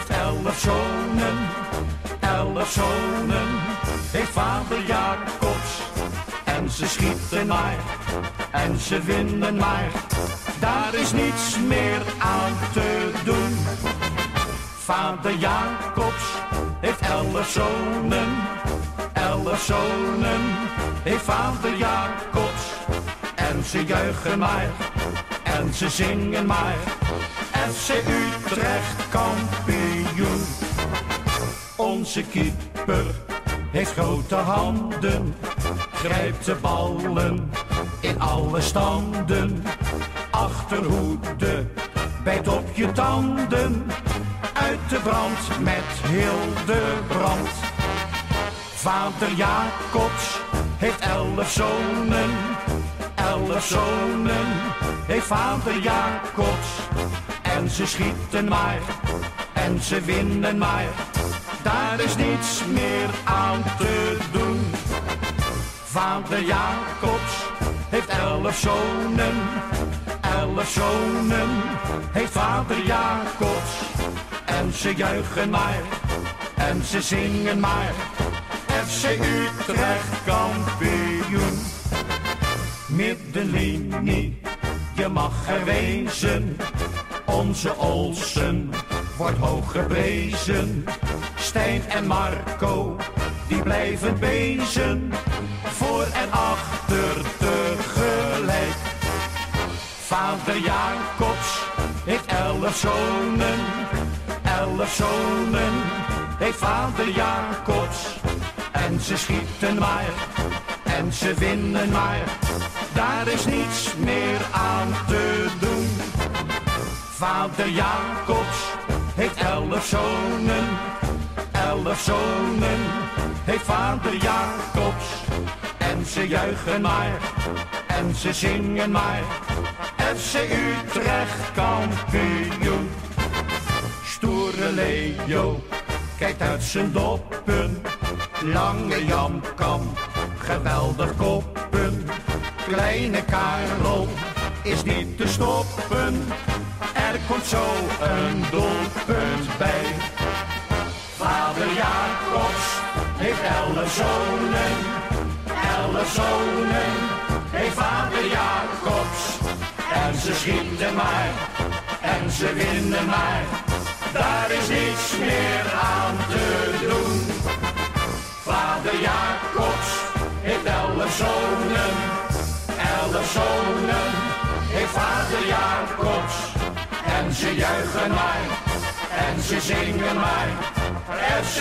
heeft elf zonen, elf zonen, heeft vader Jacobs. En ze schieten maar, en ze winnen maar, daar is niets meer aan te doen. Vader Jacobs heeft elf zonen, elf zonen, heeft vader Jacobs. En ze juichen maar, en ze zingen maar, FC Utrecht kampioen. Onze keeper heeft grote handen, grijpt de ballen in alle standen. Achterhoede, bijt op je tanden, uit de brand met heel de brand. Vader Jacobs heeft elf zonen, elf zonen vader Jacobs. En ze schieten maar, en ze winnen maar, daar is niets meer aan te doen. Vader Jacobs heeft elf zonen, elf zonen heeft vader Jacobs. En ze juichen maar, en ze zingen maar, FC Utrecht kampioen. Middenlinie, je mag er wezen, onze Olsen wordt hoog geprezen. Stijn en Marco, die blijven bezen, voor en achter tegelijk. Vader Jacobs heeft elf zonen, elf zonen heeft vader Jacobs. En ze schieten maar, en ze winnen maar, daar is niets meer aan te doen. Vader Jacobs heeft elf zonen, elf zonen heeft vader Jacobs. En ze juichen maar, en ze zingen maar, FC Utrecht kampioen. Stoere Leo kijkt uit zijn doppen, lange Jan Kamp, geweldig koppen. Kleine Karel is niet te stoppen, er komt zo een doelpunt bij. Vader Jacobs heeft elf zonen, elf zonen. Heeft vader Jacobs. En ze schieten maar, en ze winnen maar, zonen. Heeft vader Jacobs. En ze juichen maar, en ze zingen maar, FC